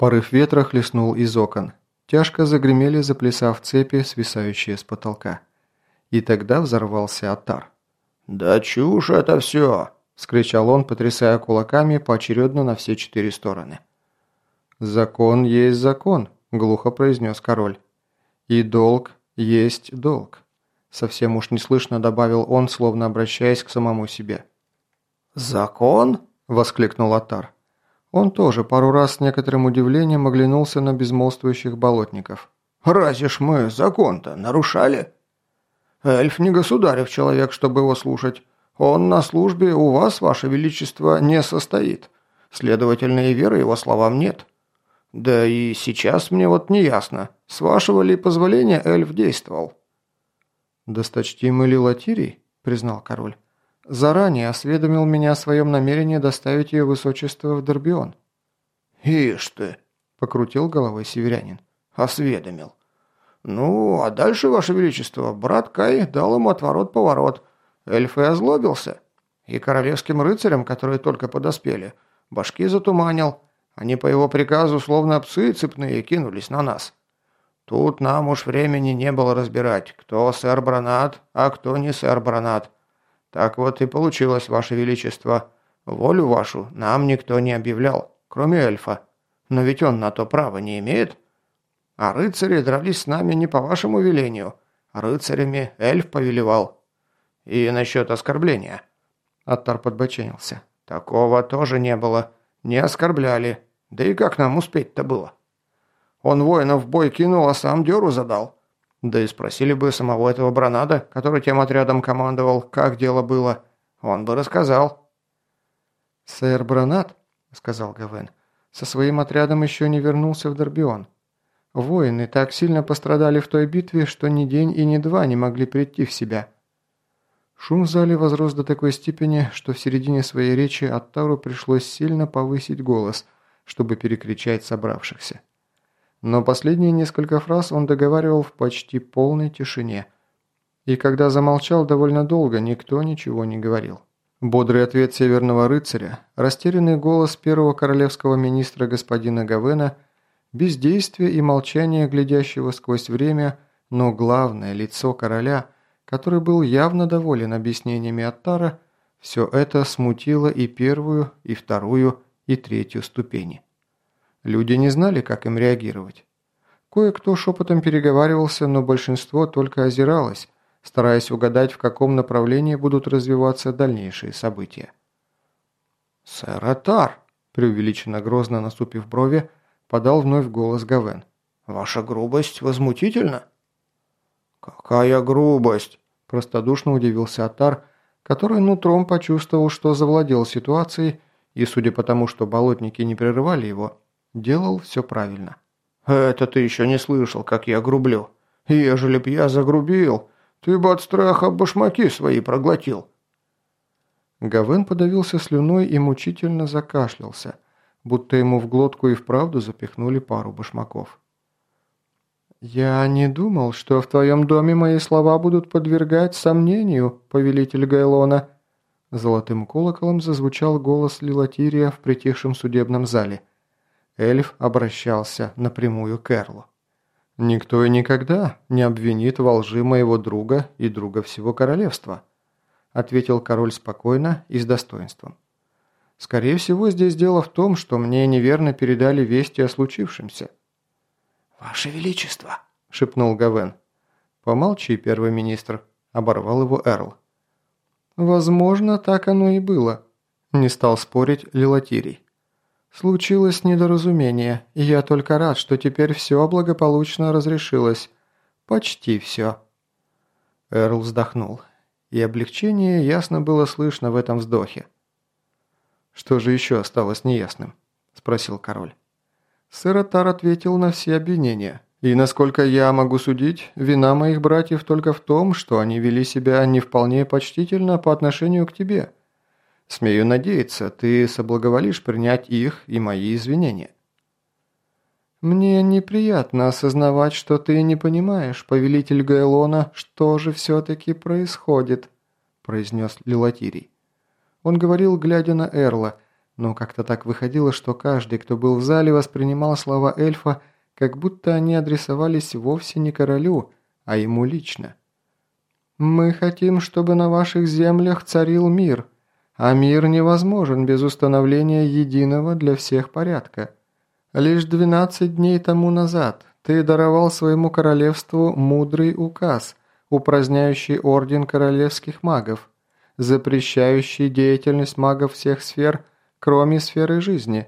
Порыв ветра хлестнул из окон. Тяжко загремели, заплясав цепи, свисающие с потолка. И тогда взорвался Атар. «Да чушь это все!» – скричал он, потрясая кулаками поочередно на все четыре стороны. «Закон есть закон», – глухо произнес король. «И долг есть долг», – совсем уж неслышно добавил он, словно обращаясь к самому себе. «Закон?» – воскликнул Атар. Он тоже пару раз с некоторым удивлением оглянулся на безмолвствующих болотников. «Разве ж мы закон-то нарушали?» «Эльф не государев человек, чтобы его слушать. Он на службе у вас, ваше величество, не состоит. Следовательно, и веры его словам нет. Да и сейчас мне вот не ясно, с вашего ли позволения эльф действовал?» «Досточтимый ли Латирий?» – признал король заранее осведомил меня о своем намерении доставить ее высочество в Дорбион». «Ишь ты!» – покрутил головой северянин. «Осведомил. Ну, а дальше, ваше величество, брат Кай дал ему отворот-поворот. Эльф и озлобился. И королевским рыцарям, которые только подоспели, башки затуманил. Они по его приказу, словно псы цепные, кинулись на нас. Тут нам уж времени не было разбирать, кто сэр Бранат, а кто не сэр Бранат. «Так вот и получилось, Ваше Величество. Волю вашу нам никто не объявлял, кроме эльфа. Но ведь он на то право не имеет. А рыцари дрались с нами не по вашему велению. Рыцарями эльф повелевал. И насчет оскорбления». Аттар подбоченился. «Такого тоже не было. Не оскорбляли. Да и как нам успеть-то было?» Он воинов в бой кинул, а сам дёру задал. Да и спросили бы самого этого Бранада, который тем отрядом командовал, как дело было. Он бы рассказал. «Сэр Бранад», — сказал Гавен, — «со своим отрядом еще не вернулся в Дорбион. Воины так сильно пострадали в той битве, что ни день и ни два не могли прийти в себя». Шум в зале возрос до такой степени, что в середине своей речи Аттару пришлось сильно повысить голос, чтобы перекричать собравшихся но последние несколько фраз он договаривал в почти полной тишине. И когда замолчал довольно долго, никто ничего не говорил. Бодрый ответ северного рыцаря, растерянный голос первого королевского министра господина Гавена, бездействие и молчание глядящего сквозь время, но главное – лицо короля, который был явно доволен объяснениями Аттара, все это смутило и первую, и вторую, и третью ступени. Люди не знали, как им реагировать. Кое-кто шепотом переговаривался, но большинство только озиралось, стараясь угадать, в каком направлении будут развиваться дальнейшие события. «Сэр Атар!» – преувеличенно грозно наступив брови, подал вновь голос Гавен. «Ваша грубость возмутительна!» «Какая грубость!» – простодушно удивился Атар, который нутром почувствовал, что завладел ситуацией, и, судя по тому, что болотники не прерывали его, Делал все правильно. «Это ты еще не слышал, как я грублю. Ежели б я загрубил, ты бы от страха башмаки свои проглотил». Гавен подавился слюной и мучительно закашлялся, будто ему в глотку и вправду запихнули пару башмаков. «Я не думал, что в твоем доме мои слова будут подвергать сомнению, повелитель Гайлона». Золотым колоколом зазвучал голос Лилатирия в притихшем судебном зале – Эльф обращался напрямую к Эрлу. «Никто и никогда не обвинит во лжи моего друга и друга всего королевства», ответил король спокойно и с достоинством. «Скорее всего, здесь дело в том, что мне неверно передали вести о случившемся». «Ваше Величество!» – шепнул Гавен. «Помолчи, первый министр», – оборвал его Эрл. «Возможно, так оно и было», – не стал спорить Лилатирий. «Случилось недоразумение, и я только рад, что теперь все благополучно разрешилось. Почти все». Эрл вздохнул, и облегчение ясно было слышно в этом вздохе. «Что же еще осталось неясным?» – спросил король. Сэротар ответил на все обвинения. «И насколько я могу судить, вина моих братьев только в том, что они вели себя не вполне почтительно по отношению к тебе». Смею надеяться, ты соблаговолишь принять их и мои извинения». «Мне неприятно осознавать, что ты не понимаешь, повелитель Гайлона, что же все-таки происходит», – произнес Лилатирий. Он говорил, глядя на Эрла, но как-то так выходило, что каждый, кто был в зале, воспринимал слова эльфа, как будто они адресовались вовсе не королю, а ему лично. «Мы хотим, чтобы на ваших землях царил мир, а мир невозможен без установления единого для всех порядка. Лишь двенадцать дней тому назад ты даровал своему королевству мудрый указ, упраздняющий орден королевских магов, запрещающий деятельность магов всех сфер, кроме сферы жизни.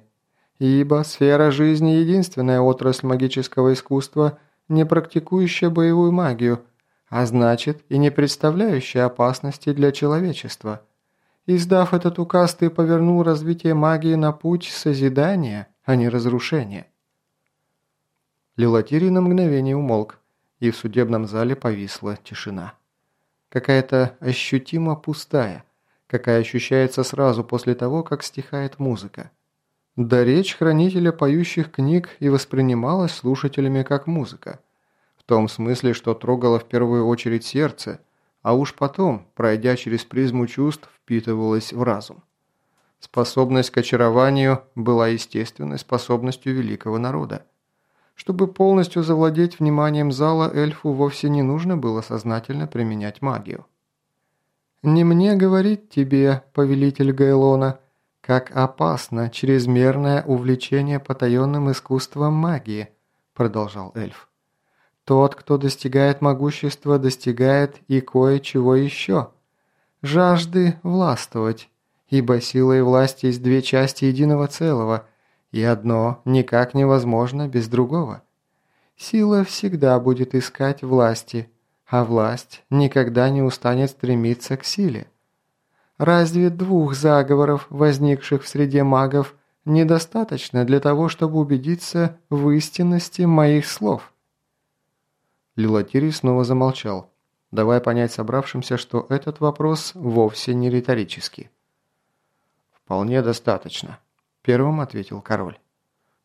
Ибо сфера жизни – единственная отрасль магического искусства, не практикующая боевую магию, а значит и не представляющая опасности для человечества. Издав этот указ, ты повернул развитие магии на путь созидания, а не разрушения. Лилатирий на мгновение умолк, и в судебном зале повисла тишина. Какая-то ощутимо пустая, какая ощущается сразу после того, как стихает музыка. Да речь хранителя поющих книг и воспринималась слушателями как музыка. В том смысле, что трогала в первую очередь сердце, а уж потом, пройдя через призму чувств, впитывалась в разум. Способность к очарованию была естественной способностью великого народа. Чтобы полностью завладеть вниманием зала, эльфу вовсе не нужно было сознательно применять магию. «Не мне говорить тебе, повелитель Гайлона, как опасно чрезмерное увлечение потаенным искусством магии», продолжал эльф. «Тот, кто достигает могущества, достигает и кое-чего еще. Жажды властвовать, ибо сила и власть есть две части единого целого – и одно никак невозможно без другого. Сила всегда будет искать власти, а власть никогда не устанет стремиться к силе. Разве двух заговоров, возникших в среде магов, недостаточно для того, чтобы убедиться в истинности моих слов?» Лилатирий снова замолчал, давая понять собравшимся, что этот вопрос вовсе не риторический. «Вполне достаточно», Первым ответил король.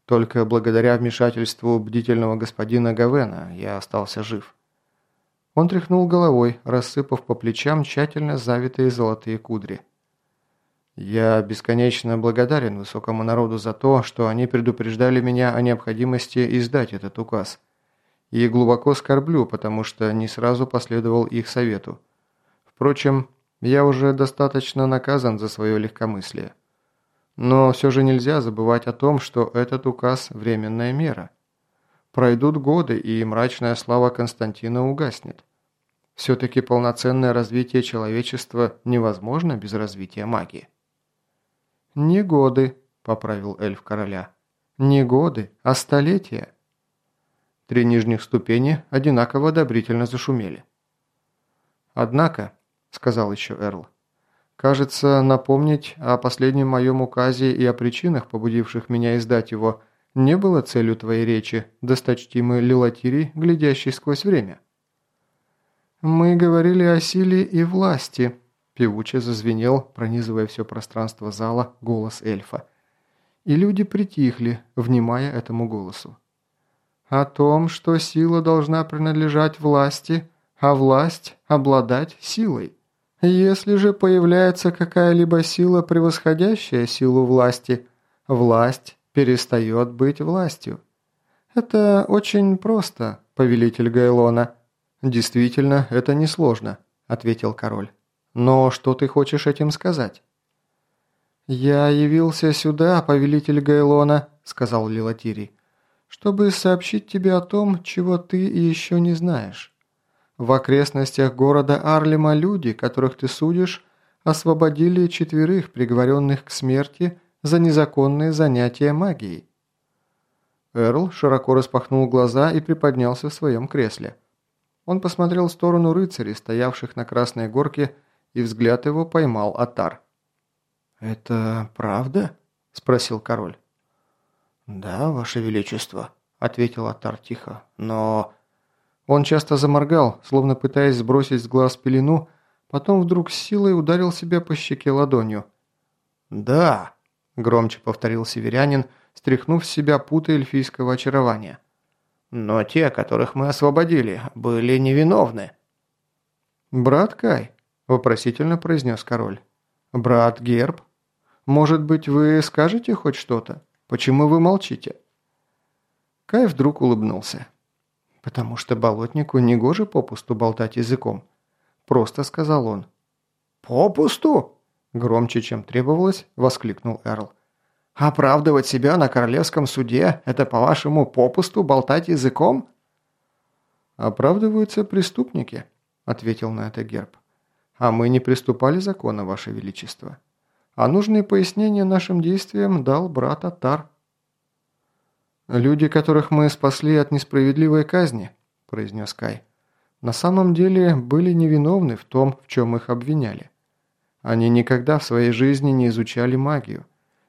Только благодаря вмешательству бдительного господина Гавена я остался жив. Он тряхнул головой, рассыпав по плечам тщательно завитые золотые кудри. «Я бесконечно благодарен высокому народу за то, что они предупреждали меня о необходимости издать этот указ. И глубоко скорблю, потому что не сразу последовал их совету. Впрочем, я уже достаточно наказан за свое легкомыслие. Но все же нельзя забывать о том, что этот указ – временная мера. Пройдут годы, и мрачная слава Константина угаснет. Все-таки полноценное развитие человечества невозможно без развития магии. «Не годы», – поправил эльф короля. «Не годы, а столетия». Три нижних ступени одинаково одобрительно зашумели. «Однако», – сказал еще Эрл, – Кажется, напомнить о последнем моем указе и о причинах, побудивших меня издать его, не было целью твоей речи, досточтимый Лилатирий, глядящий сквозь время. «Мы говорили о силе и власти», – певуче зазвенел, пронизывая все пространство зала, голос эльфа. И люди притихли, внимая этому голосу. «О том, что сила должна принадлежать власти, а власть – обладать силой». Если же появляется какая-либо сила, превосходящая силу власти, власть перестает быть властью. Это очень просто, повелитель Гайлона. Действительно, это несложно, ответил король. Но что ты хочешь этим сказать? «Я явился сюда, повелитель Гайлона», — сказал Лилатирий, «чтобы сообщить тебе о том, чего ты еще не знаешь». В окрестностях города Арлема люди, которых ты судишь, освободили четверых приговоренных к смерти за незаконные занятия магией. Эрл широко распахнул глаза и приподнялся в своем кресле. Он посмотрел в сторону рыцарей, стоявших на Красной Горке, и взгляд его поймал Атар. «Это правда?» – спросил король. «Да, ваше величество», – ответил Атар тихо, – «но...» Он часто заморгал, словно пытаясь сбросить с глаз пелену, потом вдруг с силой ударил себя по щеке ладонью. «Да», – громче повторил северянин, стряхнув с себя путы эльфийского очарования. «Но те, которых мы освободили, были невиновны». «Брат Кай», – вопросительно произнес король. «Брат Герб?» Может быть, вы скажете хоть что-то? Почему вы молчите?» Кай вдруг улыбнулся. «Потому что болотнику негоже попусту болтать языком», – просто сказал он. «Попусту?» – громче, чем требовалось, воскликнул Эрл. «Оправдывать себя на королевском суде – это, по-вашему, попусту болтать языком?» «Оправдываются преступники», – ответил на это герб. «А мы не приступали закона, Ваше Величество. А нужные пояснения нашим действиям дал брат Атар». «Люди, которых мы спасли от несправедливой казни», – произнес Кай, – «на самом деле были невиновны в том, в чем их обвиняли. Они никогда в своей жизни не изучали магию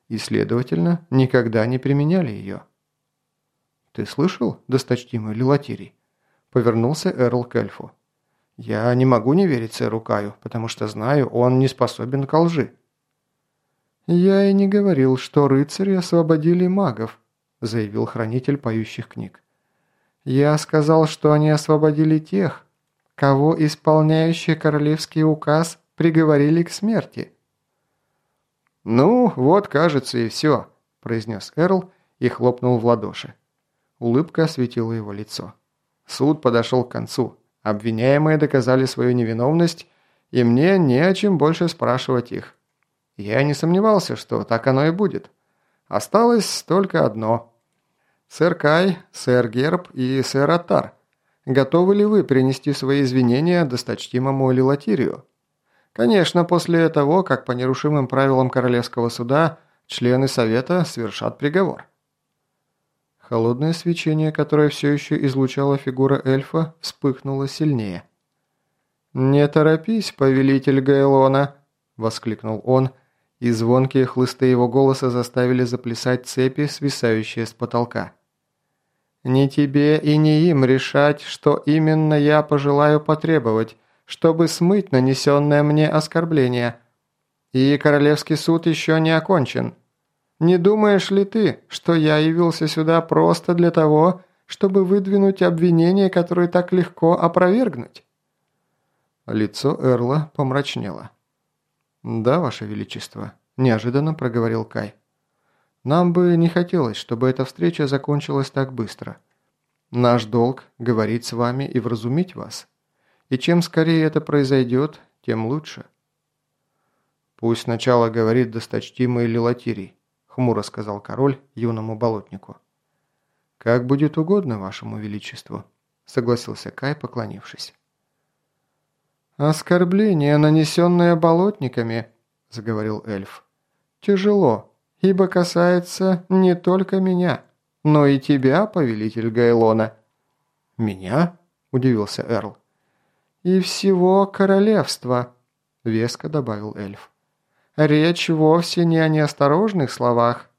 и, следовательно, никогда не применяли ее». «Ты слышал, досточтимый Лилатирий?» – повернулся Эрл к эльфу. «Я не могу не верить сэру Каю, потому что знаю, он не способен к лжи». «Я и не говорил, что рыцари освободили магов», – заявил хранитель поющих книг. «Я сказал, что они освободили тех, кого исполняющий королевский указ приговорили к смерти». «Ну, вот, кажется, и все», – произнес Эрл и хлопнул в ладоши. Улыбка осветила его лицо. Суд подошел к концу. Обвиняемые доказали свою невиновность, и мне не о чем больше спрашивать их. Я не сомневался, что так оно и будет. Осталось только одно. Сэр Кай, сэр Герб и сэр Атар, готовы ли вы принести свои извинения досточтимому Лилатирию? Конечно, после того, как по нерушимым правилам Королевского суда члены Совета совершат приговор. Холодное свечение, которое все еще излучала фигура эльфа, вспыхнуло сильнее. «Не торопись, повелитель Гайлона!» – воскликнул он – и звонкие хлысты его голоса заставили заплясать цепи, свисающие с потолка. «Не тебе и не им решать, что именно я пожелаю потребовать, чтобы смыть нанесенное мне оскорбление. И Королевский суд еще не окончен. Не думаешь ли ты, что я явился сюда просто для того, чтобы выдвинуть обвинение, которое так легко опровергнуть?» Лицо Эрла помрачнело. «Да, Ваше Величество», – неожиданно проговорил Кай. «Нам бы не хотелось, чтобы эта встреча закончилась так быстро. Наш долг – говорить с вами и вразумить вас. И чем скорее это произойдет, тем лучше». «Пусть сначала говорит досточтимый Лилатирий», – хмуро сказал король юному болотнику. «Как будет угодно вашему величеству», – согласился Кай, поклонившись. «Оскорбление, нанесенное болотниками», – заговорил эльф. «Тяжело, ибо касается не только меня, но и тебя, повелитель Гайлона». «Меня?» – удивился Эрл. «И всего королевства», – веско добавил эльф. «Речь вовсе не о неосторожных словах.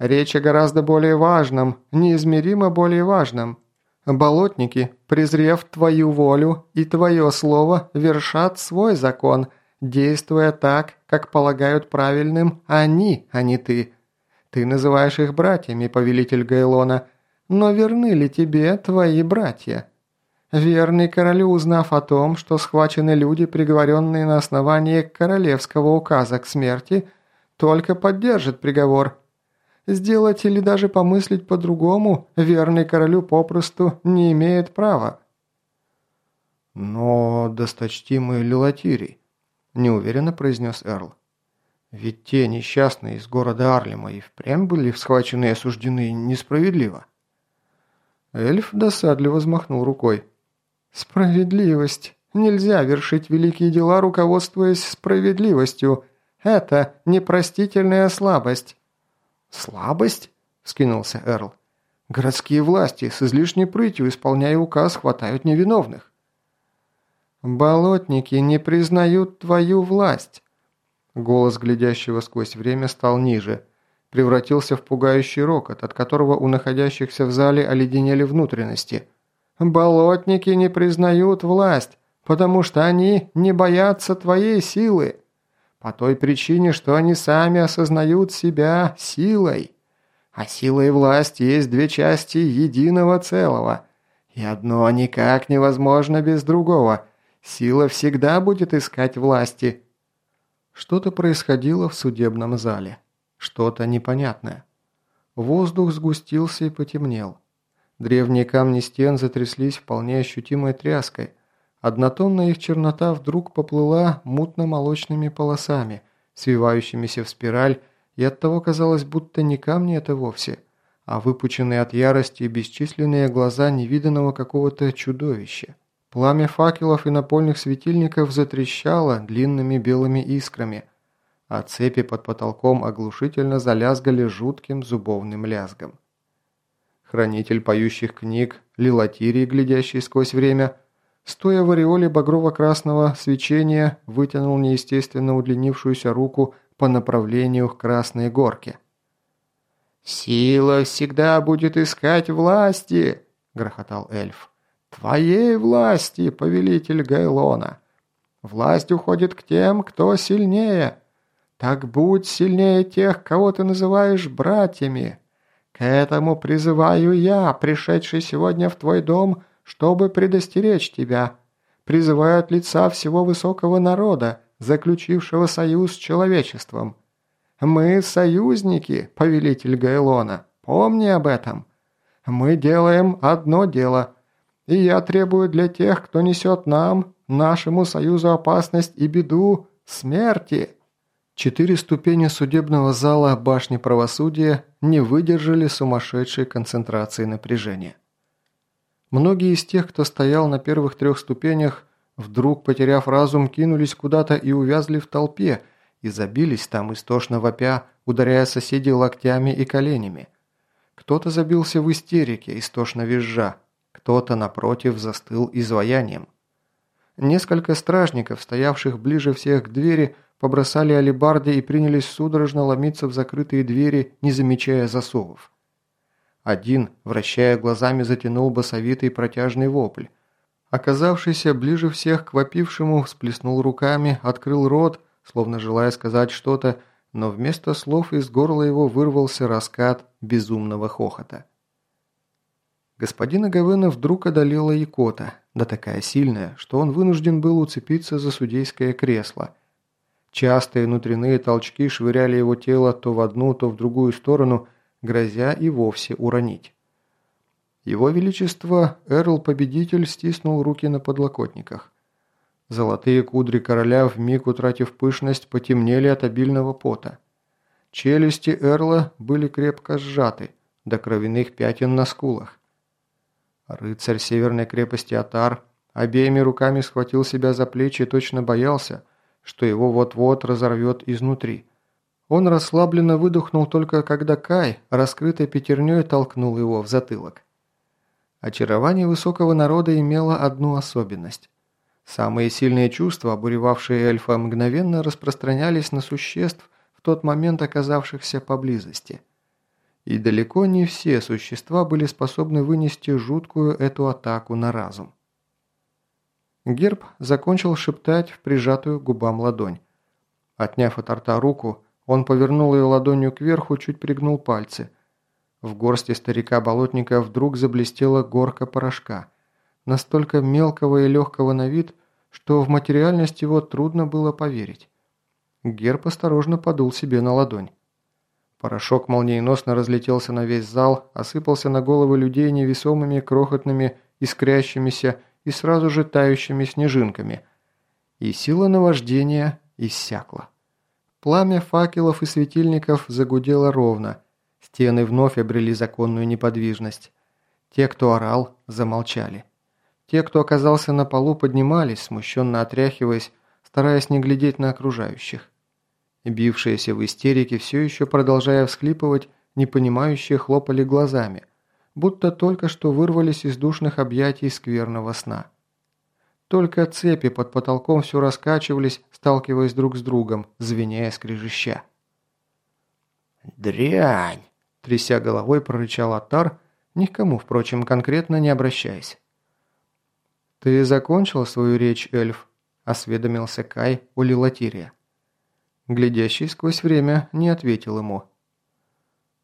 Речь о гораздо более важном, неизмеримо более важном. Болотники, презрев твою волю и твое слово, вершат свой закон, действуя так, как полагают правильным они, а не ты. Ты называешь их братьями, повелитель Гайлона, но верны ли тебе твои братья? Верный королю, узнав о том, что схвачены люди, приговоренные на основании королевского указа к смерти, только поддержит приговор – Сделать или даже помыслить по-другому верный королю попросту не имеет права. «Но досточтимый Лилатирий», – неуверенно произнес Эрл. «Ведь те несчастные из города Арлема и впрямь были схвачены и осуждены несправедливо». Эльф досадливо взмахнул рукой. «Справедливость. Нельзя вершить великие дела, руководствуясь справедливостью. Это непростительная слабость. «Слабость?» – скинулся Эрл. «Городские власти с излишней прытью, исполняя указ, хватают невиновных». «Болотники не признают твою власть!» Голос глядящего сквозь время стал ниже, превратился в пугающий рокот, от которого у находящихся в зале оледенели внутренности. «Болотники не признают власть, потому что они не боятся твоей силы!» По той причине, что они сами осознают себя силой. А сила и власть есть две части единого целого. И одно никак невозможно без другого. Сила всегда будет искать власти. Что-то происходило в судебном зале. Что-то непонятное. Воздух сгустился и потемнел. Древние камни стен затряслись вполне ощутимой тряской. Однотонная их чернота вдруг поплыла мутно-молочными полосами, свивающимися в спираль, и оттого казалось, будто не камни это вовсе, а выпученные от ярости бесчисленные глаза невиданного какого-то чудовища. Пламя факелов и напольных светильников затрещало длинными белыми искрами, а цепи под потолком оглушительно залязгали жутким зубовным лязгом. Хранитель поющих книг, лилатирий, глядящий сквозь время, стоя в ореоле багрово-красного свечения, вытянул неестественно удлинившуюся руку по направлению к Красной Горке. «Сила всегда будет искать власти!» – грохотал эльф. «Твоей власти, повелитель Гайлона! Власть уходит к тем, кто сильнее. Так будь сильнее тех, кого ты называешь братьями!» К этому призываю я, пришедший сегодня в твой дом, чтобы предостеречь тебя. Призываю от лица всего высокого народа, заключившего союз с человечеством. Мы союзники, повелитель Гайлона, помни об этом. Мы делаем одно дело, и я требую для тех, кто несет нам, нашему союзу опасность и беду, смерти». Четыре ступени судебного зала башни правосудия не выдержали сумасшедшей концентрации напряжения. Многие из тех, кто стоял на первых трех ступенях, вдруг, потеряв разум, кинулись куда-то и увязли в толпе, и забились там истошно вопя, ударяя соседей локтями и коленями. Кто-то забился в истерике, истошно визжа, кто-то, напротив, застыл изваянием. Несколько стражников, стоявших ближе всех к двери, побросали алебарды и принялись судорожно ломиться в закрытые двери, не замечая засовов. Один, вращая глазами, затянул басовитый протяжный вопль. Оказавшийся ближе всех к вопившему, всплеснул руками, открыл рот, словно желая сказать что-то, но вместо слов из горла его вырвался раскат безумного хохота. Господина Гавена вдруг одолела икота, да такая сильная, что он вынужден был уцепиться за судейское кресло – Частые внутренние толчки швыряли его тело то в одну, то в другую сторону, грозя и вовсе уронить. Его Величество, Эрл-победитель, стиснул руки на подлокотниках. Золотые кудри короля, вмиг утратив пышность, потемнели от обильного пота. Челюсти Эрла были крепко сжаты, до кровяных пятен на скулах. Рыцарь северной крепости Атар обеими руками схватил себя за плечи и точно боялся – что его вот-вот разорвет изнутри. Он расслабленно выдохнул только когда Кай, раскрытой пятерней, толкнул его в затылок. Очарование высокого народа имело одну особенность. Самые сильные чувства, обуревавшие эльфа, мгновенно распространялись на существ, в тот момент оказавшихся поблизости. И далеко не все существа были способны вынести жуткую эту атаку на разум. Герб закончил шептать в прижатую губам ладонь. Отняв от рта руку, он повернул ее ладонью кверху, чуть пригнул пальцы. В горсти старика-болотника вдруг заблестела горка порошка, настолько мелкого и легкого на вид, что в материальность его трудно было поверить. Герб осторожно подул себе на ладонь. Порошок молниеносно разлетелся на весь зал, осыпался на головы людей невесомыми, крохотными, искрящимися и сразу же тающими снежинками, и сила наваждения иссякла. Пламя факелов и светильников загудело ровно, стены вновь обрели законную неподвижность. Те, кто орал, замолчали. Те, кто оказался на полу, поднимались, смущенно отряхиваясь, стараясь не глядеть на окружающих. Бившиеся в истерике, все еще продолжая всхлипывать, непонимающие хлопали глазами – будто только что вырвались из душных объятий скверного сна. Только цепи под потолком все раскачивались, сталкиваясь друг с другом, звеняя скрежеща. «Дрянь!» – тряся головой, прорычал Атар, ни к кому, впрочем, конкретно не обращаясь. «Ты закончил свою речь, эльф?» – осведомился Кай у Лилатирия. Глядящий сквозь время не ответил ему.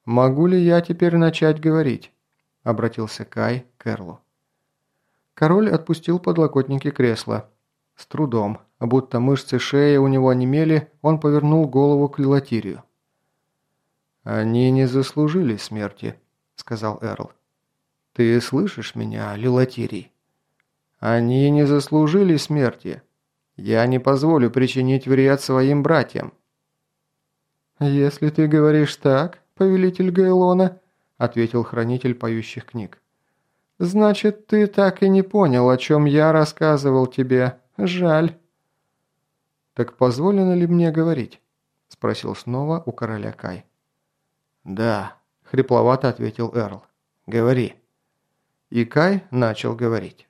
«Могу ли я теперь начать говорить?» – обратился Кай к Эрлу. Король отпустил подлокотники кресла. С трудом, будто мышцы шеи у него онемели, он повернул голову к Лилатирию. «Они не заслужили смерти», — сказал Эрл. «Ты слышишь меня, Лилатирий? Они не заслужили смерти. Я не позволю причинить вред своим братьям». «Если ты говоришь так, повелитель Гайлона», — ответил хранитель поющих книг, «значит, ты так и не понял, о чем я рассказывал тебе. Жаль». «Так позволено ли мне говорить?» – спросил снова у короля Кай. «Да», – хрипловато ответил Эрл. «Говори». И Кай начал говорить.